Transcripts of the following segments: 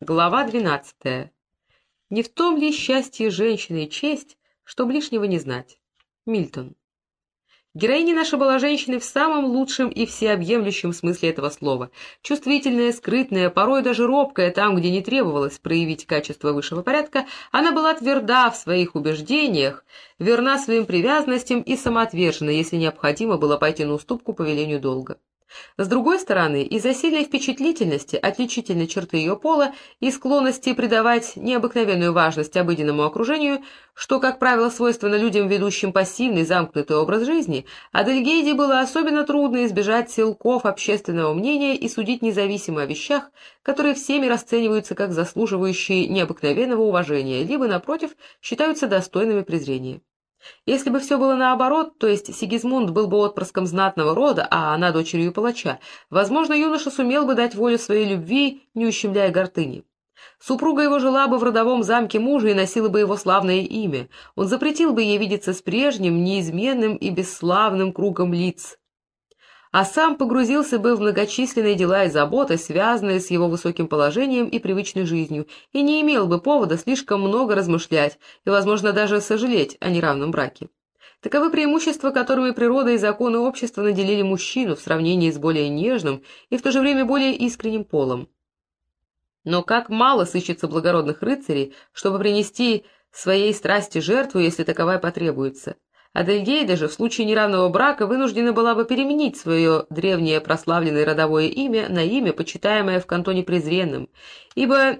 Глава двенадцатая. Не в том ли счастье женщины и честь, чтоб лишнего не знать? Мильтон. Героиня наша была женщиной в самом лучшем и всеобъемлющем смысле этого слова. Чувствительная, скрытная, порой даже робкая там, где не требовалось проявить качество высшего порядка, она была тверда в своих убеждениях, верна своим привязанностям и самоотвержена, если необходимо было пойти на уступку по велению долга. С другой стороны, из-за сильной впечатлительности, отличительной черты ее пола и склонности придавать необыкновенную важность обыденному окружению, что, как правило, свойственно людям, ведущим пассивный замкнутый образ жизни, Адельгейде было особенно трудно избежать силков общественного мнения и судить независимо о вещах, которые всеми расцениваются как заслуживающие необыкновенного уважения, либо, напротив, считаются достойными презрения. Если бы все было наоборот, то есть Сигизмунд был бы отпрыском знатного рода, а она дочерью палача, возможно, юноша сумел бы дать волю своей любви, не ущемляя гортыни. Супруга его жила бы в родовом замке мужа и носила бы его славное имя. Он запретил бы ей видеться с прежним, неизменным и бесславным кругом лиц а сам погрузился бы в многочисленные дела и заботы, связанные с его высоким положением и привычной жизнью, и не имел бы повода слишком много размышлять и, возможно, даже сожалеть о неравном браке. Таковы преимущества, которыми природа и законы общества наделили мужчину в сравнении с более нежным и в то же время более искренним полом. Но как мало сыщется благородных рыцарей, чтобы принести своей страсти жертву, если таковая потребуется. Адельгейда же в случае неравного брака вынуждена была бы переменить свое древнее прославленное родовое имя на имя, почитаемое в кантоне презренным, ибо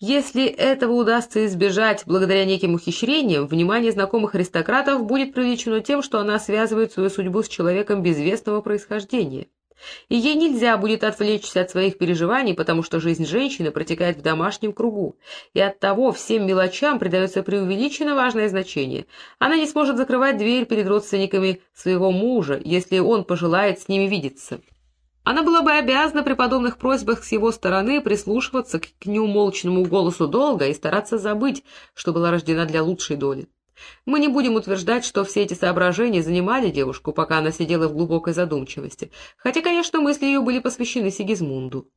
если этого удастся избежать благодаря неким ухищрениям, внимание знакомых аристократов будет привлечено тем, что она связывает свою судьбу с человеком безвестного происхождения и ей нельзя будет отвлечься от своих переживаний, потому что жизнь женщины протекает в домашнем кругу, и оттого всем мелочам придается преувеличенно важное значение. Она не сможет закрывать дверь перед родственниками своего мужа, если он пожелает с ними видеться. Она была бы обязана при подобных просьбах с его стороны прислушиваться к неумолчному голосу долга и стараться забыть, что была рождена для лучшей доли. Мы не будем утверждать, что все эти соображения занимали девушку, пока она сидела в глубокой задумчивости, хотя, конечно, мысли ее были посвящены Сигизмунду.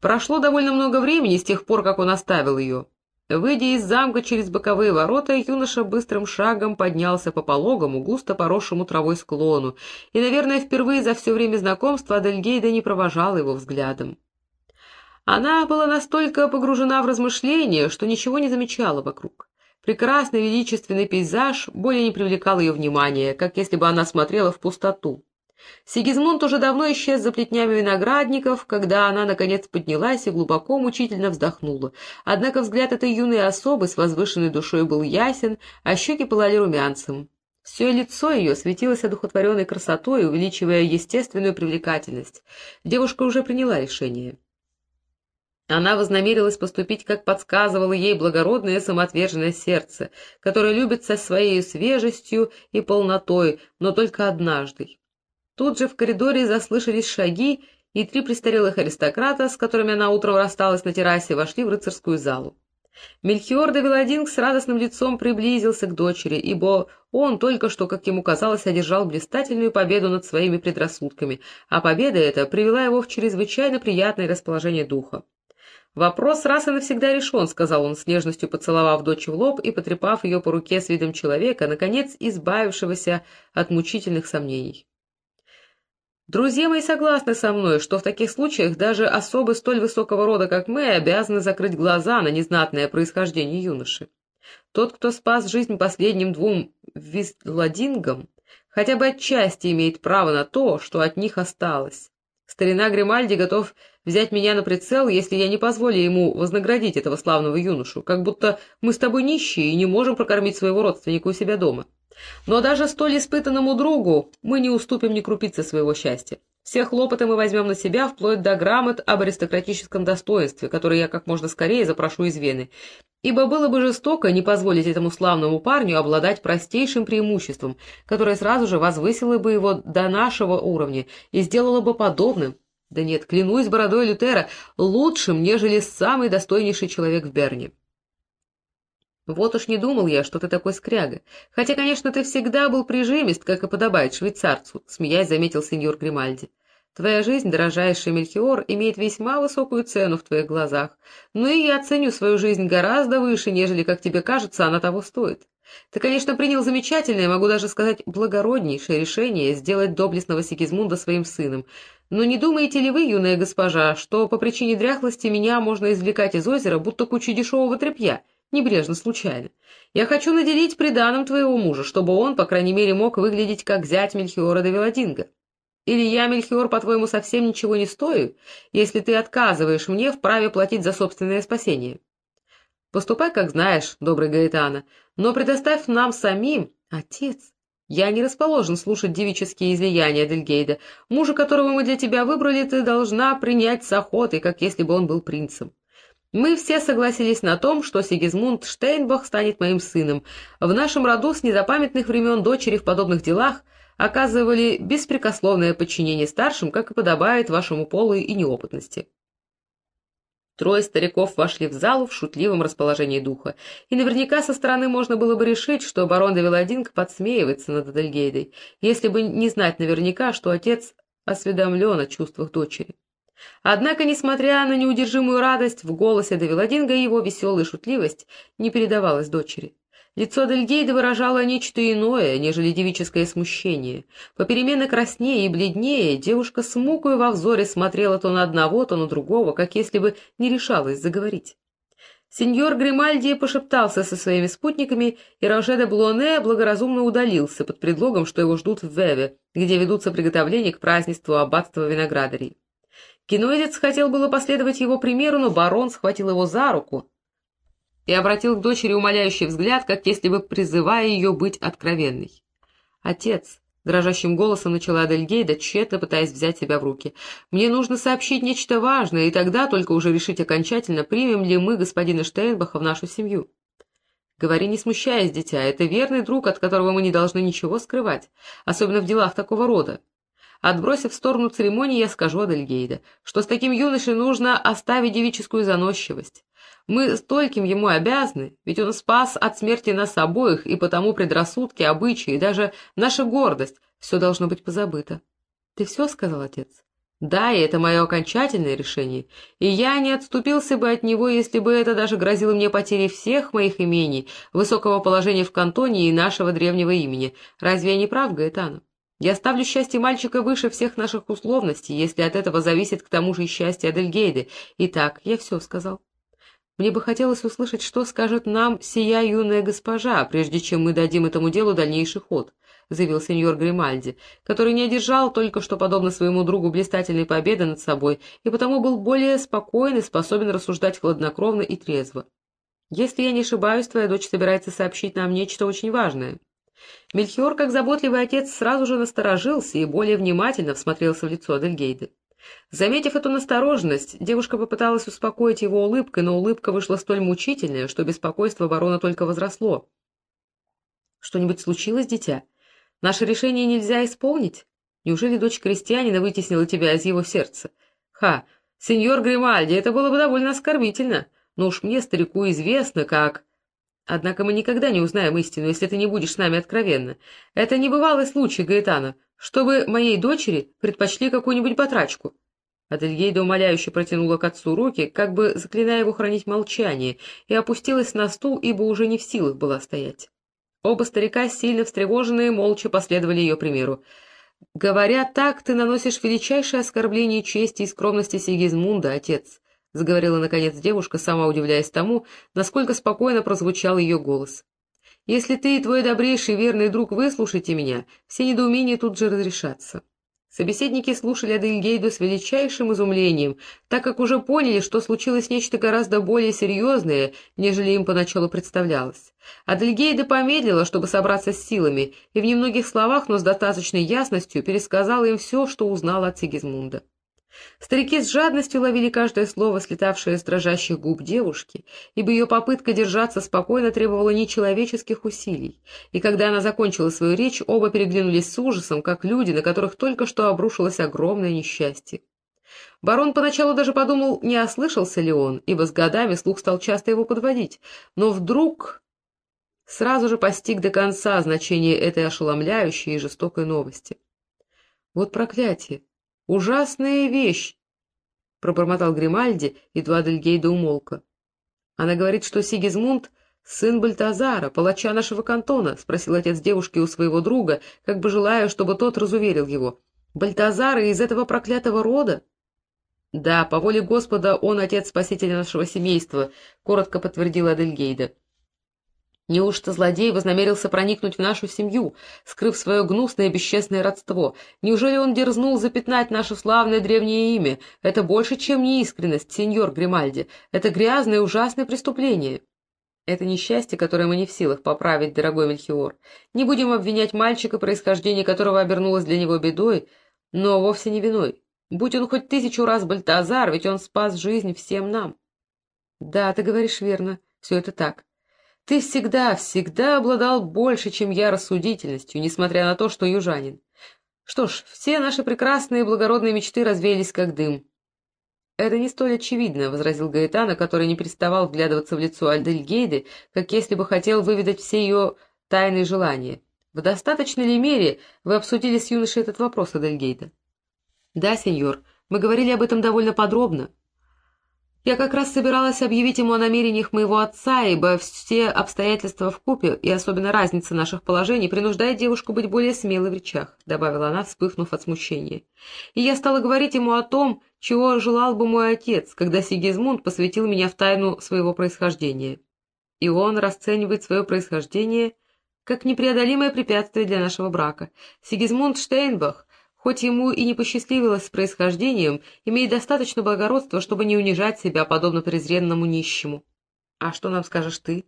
Прошло довольно много времени с тех пор, как он оставил ее. Выйдя из замка через боковые ворота, юноша быстрым шагом поднялся по пологому, густо поросшему травой склону, и, наверное, впервые за все время знакомства Адельгейда не провожала его взглядом. Она была настолько погружена в размышления, что ничего не замечала вокруг. Прекрасный величественный пейзаж более не привлекал ее внимания, как если бы она смотрела в пустоту. Сигизмунд уже давно исчез за плетнями виноградников, когда она, наконец, поднялась и глубоко мучительно вздохнула. Однако взгляд этой юной особы с возвышенной душой был ясен, а щеки пылали румянцем. Все лицо ее светилось одухотворенной красотой, увеличивая естественную привлекательность. Девушка уже приняла решение. Она вознамерилась поступить, как подсказывало ей благородное самоотверженное сердце, которое любит со своей свежестью и полнотой, но только однажды. Тут же в коридоре заслышались шаги, и три престарелых аристократа, с которыми она утром рассталась на террасе, вошли в рыцарскую залу. Мельхиор де Велодинг с радостным лицом приблизился к дочери, ибо он только что, как ему казалось, одержал блистательную победу над своими предрассудками, а победа эта привела его в чрезвычайно приятное расположение духа. «Вопрос раз и навсегда решен», — сказал он с нежностью, поцеловав дочь в лоб и потрепав ее по руке с видом человека, наконец избавившегося от мучительных сомнений. Друзья мои согласны со мной, что в таких случаях даже особы столь высокого рода, как мы, обязаны закрыть глаза на незнатное происхождение юноши. Тот, кто спас жизнь последним двум визладингам, хотя бы отчасти имеет право на то, что от них осталось. Старина Гримальди готов взять меня на прицел, если я не позволю ему вознаградить этого славного юношу, как будто мы с тобой нищие и не можем прокормить своего родственника у себя дома. Но даже столь испытанному другу мы не уступим ни крупицы своего счастья. Все хлопоты мы возьмем на себя, вплоть до грамот об аристократическом достоинстве, которые я как можно скорее запрошу из Вены, ибо было бы жестоко не позволить этому славному парню обладать простейшим преимуществом, которое сразу же возвысило бы его до нашего уровня и сделало бы подобным, да нет, клянусь бородой Лютера, лучшим, нежели самый достойнейший человек в Берне. Вот уж не думал я, что ты такой скряга. Хотя, конечно, ты всегда был прижимист, как и подобает швейцарцу, — смеясь заметил сеньор Гримальди. Твоя жизнь, дорожайший Мельхиор, имеет весьма высокую цену в твоих глазах, но и я ценю свою жизнь гораздо выше, нежели, как тебе кажется, она того стоит. Ты, конечно, принял замечательное, могу даже сказать, благороднейшее решение сделать доблестного Сигизмунда своим сыном. Но не думаете ли вы, юная госпожа, что по причине дряхлости меня можно извлекать из озера, будто кучу дешевого тряпья, небрежно, случайно? Я хочу наделить приданым твоего мужа, чтобы он, по крайней мере, мог выглядеть как зять Мельхиора де Велодинга. Или я, Мельхиор, по-твоему, совсем ничего не стою, если ты отказываешь мне в праве платить за собственное спасение? Поступай, как знаешь, добрый Гаэтана, но предоставь нам самим, отец. Я не расположен слушать девические излияния Дельгейда. Мужа, которого мы для тебя выбрали, ты должна принять с охотой, как если бы он был принцем. Мы все согласились на том, что Сигизмунд Штейнбах станет моим сыном. В нашем роду с незапамятных времен дочери в подобных делах — оказывали беспрекословное подчинение старшим, как и подобает вашему полу и неопытности. Трое стариков вошли в залу в шутливом расположении духа, и наверняка со стороны можно было бы решить, что барон де Велодинг подсмеивается над Адельгейдой, если бы не знать наверняка, что отец осведомлен о чувствах дочери. Однако, несмотря на неудержимую радость, в голосе де Велодинга его веселая шутливость не передавалась дочери. Лицо Дельгейда выражало нечто иное, нежели девическое смущение. Попеременно краснее и бледнее девушка с мукой во взоре смотрела то на одного, то на другого, как если бы не решалась заговорить. Сеньор Гримальди пошептался со своими спутниками, и Роже де Блоне благоразумно удалился под предлогом, что его ждут в Веве, где ведутся приготовления к празднеству аббатства виноградарей. Киноидец хотел было последовать его примеру, но барон схватил его за руку, и обратил к дочери умоляющий взгляд, как если бы призывая ее быть откровенной. «Отец», — дрожащим голосом начала Адельгейда, тщетно пытаясь взять себя в руки, — «мне нужно сообщить нечто важное, и тогда только уже решить окончательно, примем ли мы господина Штейнбаха в нашу семью». «Говори, не смущаясь, дитя, это верный друг, от которого мы не должны ничего скрывать, особенно в делах такого рода. Отбросив в сторону церемонии, я скажу Адельгейда, что с таким юношей нужно оставить девическую заносчивость. Мы стольким ему обязаны, ведь он спас от смерти нас обоих, и потому предрассудки, обычаи, даже наша гордость — все должно быть позабыто. Ты все сказал, отец? Да, и это мое окончательное решение, и я не отступился бы от него, если бы это даже грозило мне потерей всех моих имений, высокого положения в кантоне и нашего древнего имени. Разве я не прав, Гаэтану? Я ставлю счастье мальчика выше всех наших условностей, если от этого зависит к тому же и счастье Адельгейды. Итак, я все сказал. Мне бы хотелось услышать, что скажет нам сия юная госпожа, прежде чем мы дадим этому делу дальнейший ход, — заявил сеньор Гримальди, который не одержал только что, подобно своему другу, блистательной победы над собой, и потому был более спокоен и способен рассуждать хладнокровно и трезво. «Если я не ошибаюсь, твоя дочь собирается сообщить нам нечто очень важное». Мельхиор, как заботливый отец, сразу же насторожился и более внимательно всмотрелся в лицо Адельгейды. Заметив эту настороженность, девушка попыталась успокоить его улыбкой, но улыбка вышла столь мучительная, что беспокойство барона только возросло. «Что-нибудь случилось, дитя? Наше решение нельзя исполнить? Неужели дочь крестьянина вытеснила тебя из его сердца? Ха! Сеньор Гримальди, это было бы довольно оскорбительно, но уж мне, старику, известно, как...» Однако мы никогда не узнаем истину, если ты не будешь с нами откровенна. Это небывалый случай, Гаэтана чтобы моей дочери предпочли какую-нибудь батрачку. Адельгейда умоляюще протянула к отцу руки, как бы заклиная его хранить молчание, и опустилась на стул, ибо уже не в силах была стоять. Оба старика, сильно встревоженные, молча последовали ее примеру. «Говоря так, ты наносишь величайшее оскорбление чести и скромности Сигизмунда, отец», — заговорила, наконец, девушка, сама удивляясь тому, насколько спокойно прозвучал ее голос. Если ты и твой добрейший верный друг выслушаете меня, все недоумения тут же разрешатся». Собеседники слушали Адельгейду с величайшим изумлением, так как уже поняли, что случилось нечто гораздо более серьезное, нежели им поначалу представлялось. Адельгейда помедлила, чтобы собраться с силами, и в немногих словах, но с достаточной ясностью пересказала им все, что узнала от Сигизмунда. Старики с жадностью ловили каждое слово, слетавшее с дрожащих губ девушки, ибо ее попытка держаться спокойно требовала нечеловеческих усилий, и когда она закончила свою речь, оба переглянулись с ужасом, как люди, на которых только что обрушилось огромное несчастье. Барон поначалу даже подумал, не ослышался ли он, ибо с годами слух стал часто его подводить, но вдруг сразу же постиг до конца значение этой ошеломляющей и жестокой новости. Вот проклятие! Ужасная вещь, — пробормотал Гримальди, едва Адельгейда умолкла. — Она говорит, что Сигизмунд — сын Бальтазара, палача нашего кантона, — спросил отец девушки у своего друга, как бы желая, чтобы тот разуверил его. — Бальтазар из этого проклятого рода? — Да, по воле Господа он отец спасителя нашего семейства, — коротко подтвердила Адельгейда. Неужто злодей вознамерился проникнуть в нашу семью, скрыв свое гнусное и бесчестное родство? Неужели он дерзнул запятнать наше славное древнее имя? Это больше, чем неискренность, сеньор Гримальди. Это грязное и ужасное преступление. Это несчастье, которое мы не в силах поправить, дорогой Мельхиор. Не будем обвинять мальчика, происхождение которого обернулось для него бедой, но вовсе не виной. Будь он хоть тысячу раз Бальтазар, ведь он спас жизнь всем нам. Да, ты говоришь верно, все это так. Ты всегда, всегда обладал больше, чем я, рассудительностью, несмотря на то, что южанин. Что ж, все наши прекрасные и благородные мечты развеялись как дым. — Это не столь очевидно, — возразил Гаэтана, который не переставал вглядываться в лицо Альдельгейды, как если бы хотел выведать все ее тайные желания. — В достаточной ли мере вы обсудили с юношей этот вопрос, Адельгейда? — Да, сеньор, мы говорили об этом довольно подробно. Я как раз собиралась объявить ему о намерениях моего отца, ибо все обстоятельства в купе и особенно разница наших положений принуждает девушку быть более смелой в речах, — добавила она, вспыхнув от смущения. И я стала говорить ему о том, чего желал бы мой отец, когда Сигизмунд посвятил меня в тайну своего происхождения. И он расценивает свое происхождение как непреодолимое препятствие для нашего брака. Сигизмунд Штейнбах Хоть ему и не посчастливилось с происхождением, имеет достаточно благородства, чтобы не унижать себя, подобно презренному нищему. — А что нам скажешь ты?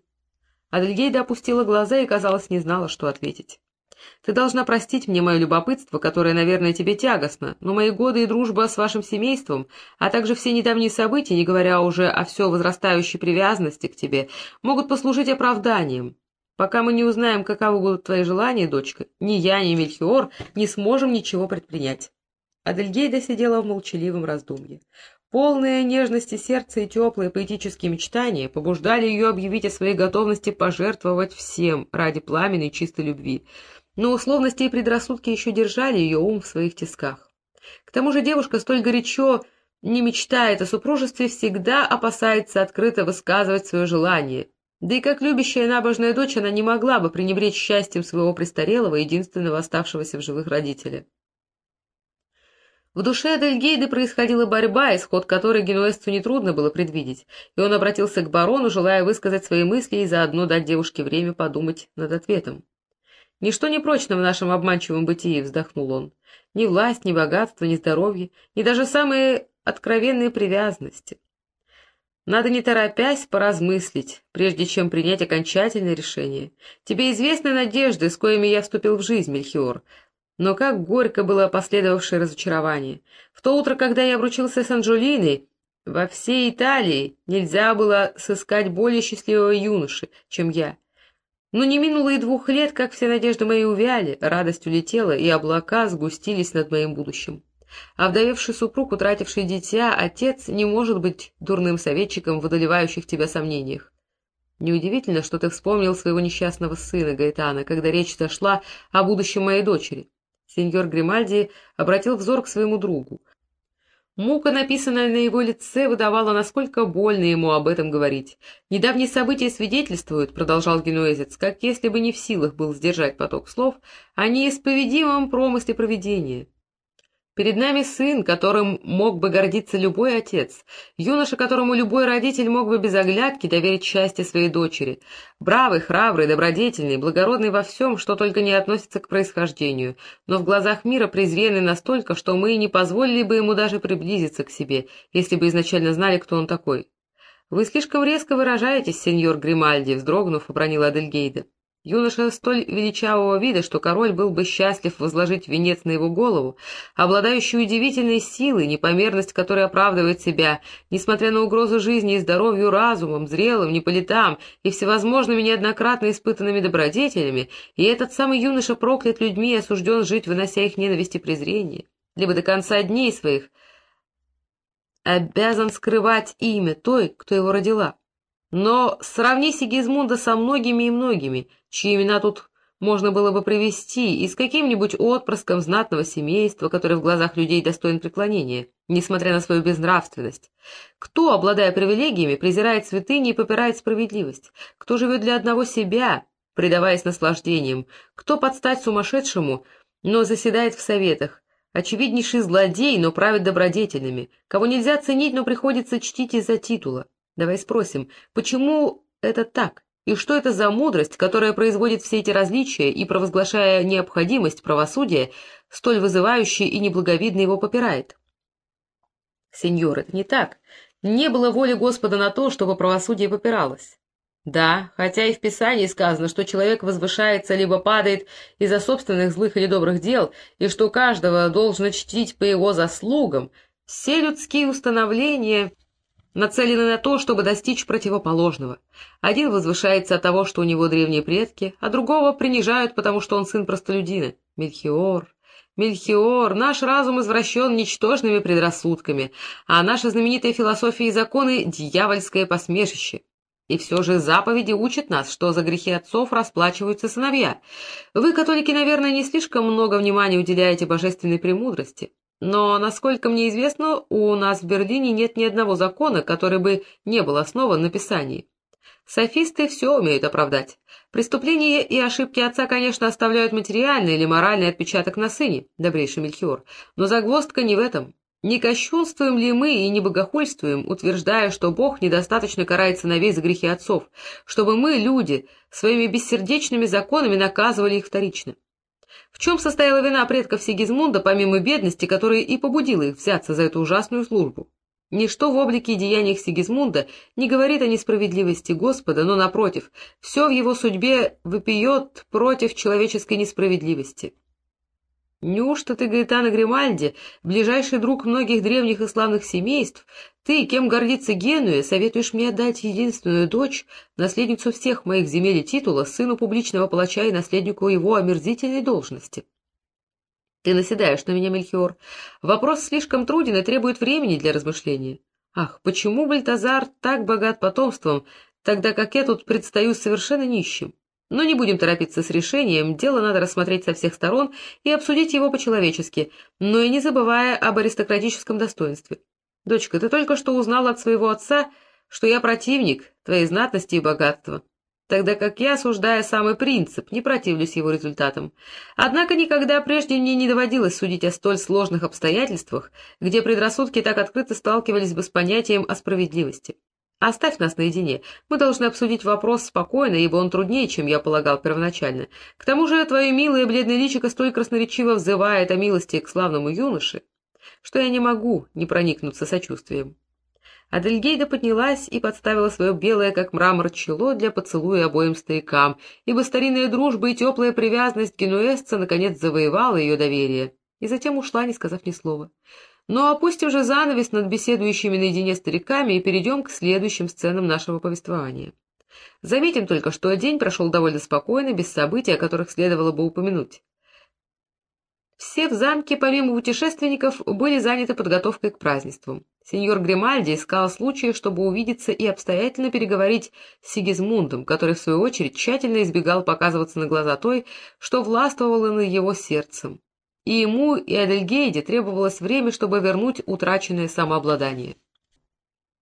Адельгейда опустила глаза и, казалось, не знала, что ответить. — Ты должна простить мне мое любопытство, которое, наверное, тебе тягостно, но мои годы и дружба с вашим семейством, а также все недавние события, не говоря уже о все возрастающей привязанности к тебе, могут послужить оправданием. Пока мы не узнаем, каковы будут твои желания, дочка, ни я, ни Мельхиор не сможем ничего предпринять. Адельгейда сидела в молчаливом раздумье. Полные нежности сердца и теплые поэтические мечтания побуждали ее объявить о своей готовности пожертвовать всем ради пламенной чистой любви. Но условности и предрассудки еще держали ее ум в своих тисках. К тому же девушка столь горячо не мечтает о супружестве, всегда опасается открыто высказывать свое желание, да и как любящая набожная дочь она не могла бы пренебречь счастьем своего престарелого, единственного оставшегося в живых родителя. В душе Адельгейды происходила борьба, исход которой генуэзцу нетрудно было предвидеть, и он обратился к барону, желая высказать свои мысли и заодно дать девушке время подумать над ответом. «Ничто не прочно в нашем обманчивом бытии», — вздохнул он. «Ни власть, ни богатство, ни здоровье, ни даже самые откровенные привязанности. Надо не торопясь поразмыслить, прежде чем принять окончательное решение. Тебе известны надежды, с коими я вступил в жизнь, Мельхиор. Но как горько было последовавшее разочарование. В то утро, когда я обручился с Анджелиной, во всей Италии нельзя было сыскать более счастливого юноши, чем я. Но не минуло и двух лет, как все надежды мои увяли, радость улетела, и облака сгустились над моим будущим. А вдовевший супруг, утративший дитя, отец не может быть дурным советчиком в одолевающих тебя сомнениях. Неудивительно, что ты вспомнил своего несчастного сына Гаэтана, когда речь зашла о будущем моей дочери. Сеньор Гримальди обратил взор к своему другу. Мука, написанная на его лице, выдавала, насколько больно ему об этом говорить. «Недавние события свидетельствуют», — продолжал генуэзец, как если бы не в силах был сдержать поток слов, о неисповедимом промысле провидения. Перед нами сын, которым мог бы гордиться любой отец, юноша, которому любой родитель мог бы без оглядки доверить счастье своей дочери, бравый, храбрый, добродетельный, благородный во всем, что только не относится к происхождению, но в глазах мира презренный настолько, что мы не позволили бы ему даже приблизиться к себе, если бы изначально знали, кто он такой. «Вы слишком резко выражаетесь, сеньор Гримальди», — вздрогнув, обронила Адельгейда. Юноша столь величавого вида, что король был бы счастлив возложить венец на его голову, обладающий удивительной силой, непомерность которой оправдывает себя, несмотря на угрозу жизни и здоровью разумом, зрелым, не и всевозможными неоднократно испытанными добродетелями, и этот самый юноша проклят людьми и осужден жить, вынося их ненависть и презрение, либо до конца дней своих обязан скрывать имя той, кто его родила. Но сравни Сигизмунда со многими и многими, чьи имена тут можно было бы привести и с каким-нибудь отпрыском знатного семейства, который в глазах людей достоин преклонения, несмотря на свою безнравственность. Кто, обладая привилегиями, презирает святыни и попирает справедливость? Кто живет для одного себя, предаваясь наслаждениям? Кто подстать сумасшедшему, но заседает в советах? Очевиднейший злодей, но правит добродетельными. Кого нельзя ценить, но приходится чтить из-за титула. Давай спросим, почему это так? И что это за мудрость, которая производит все эти различия и, провозглашая необходимость правосудия, столь вызывающая и неблаговидно его попирает? Сеньор, это не так. Не было воли Господа на то, чтобы правосудие попиралось. Да, хотя и в Писании сказано, что человек возвышается либо падает из-за собственных злых или добрых дел, и что каждого должно чтить по его заслугам, все людские установления нацелены на то, чтобы достичь противоположного. Один возвышается от того, что у него древние предки, а другого принижают, потому что он сын простолюдина. Мельхиор, Мельхиор, наш разум извращен ничтожными предрассудками, а наша знаменитая философия и законы — дьявольское посмешище. И все же заповеди учат нас, что за грехи отцов расплачиваются сыновья. Вы, католики, наверное, не слишком много внимания уделяете божественной премудрости. Но, насколько мне известно, у нас в Берлине нет ни одного закона, который бы не был основан на Писании. Софисты все умеют оправдать. Преступления и ошибки отца, конечно, оставляют материальный или моральный отпечаток на сыне, добрейший Мельхиор, но загвоздка не в этом. Не кощунствуем ли мы и не богохульствуем, утверждая, что Бог недостаточно карает сыновей за грехи отцов, чтобы мы, люди, своими бессердечными законами наказывали их вторично? В чем состояла вина предков Сигизмунда, помимо бедности, которая и побудила их взяться за эту ужасную службу? Ничто в облике и деяниях Сигизмунда не говорит о несправедливости Господа, но, напротив, все в его судьбе выпьет против человеческой несправедливости. Неужто ты, Гаэтано Гримальди, ближайший друг многих древних и славных семейств, ты, кем гордится Генуя, советуешь мне отдать единственную дочь, наследницу всех моих земель и титула, сыну публичного палача и наследнику его омерзительной должности? Ты наседаешь на меня, Мельхиор. Вопрос слишком труден и требует времени для размышления. Ах, почему Бальтазар так богат потомством, тогда как я тут предстаю совершенно нищим? Но не будем торопиться с решением, дело надо рассмотреть со всех сторон и обсудить его по-человечески, но и не забывая об аристократическом достоинстве. Дочка, ты только что узнала от своего отца, что я противник твоей знатности и богатства, тогда как я, осуждая самый принцип, не противлюсь его результатам. Однако никогда прежде мне не доводилось судить о столь сложных обстоятельствах, где предрассудки так открыто сталкивались бы с понятием о справедливости. Оставь нас наедине. Мы должны обсудить вопрос спокойно, ибо он труднее, чем я полагал первоначально. К тому же твое милое бледное личико столь красноречиво взывает о милости к славному юноше, что я не могу не проникнуться сочувствием. Адельгейда поднялась и подставила свое белое, как мрамор, чело для поцелуя обоим старикам, ибо старинная дружба и теплая привязанность генуэзца наконец завоевала ее доверие, и затем ушла, не сказав ни слова. Но опустим же занавес над беседующими наедине стариками и перейдем к следующим сценам нашего повествования. Заметим только, что день прошел довольно спокойно, без событий, о которых следовало бы упомянуть. Все в замке, помимо путешественников, были заняты подготовкой к празднеству. Сеньор Гримальди искал случая, чтобы увидеться и обстоятельно переговорить с Сигизмундом, который, в свою очередь, тщательно избегал показываться на глаза той, что властвовало над его сердцем и ему и Адельгейде требовалось время, чтобы вернуть утраченное самообладание.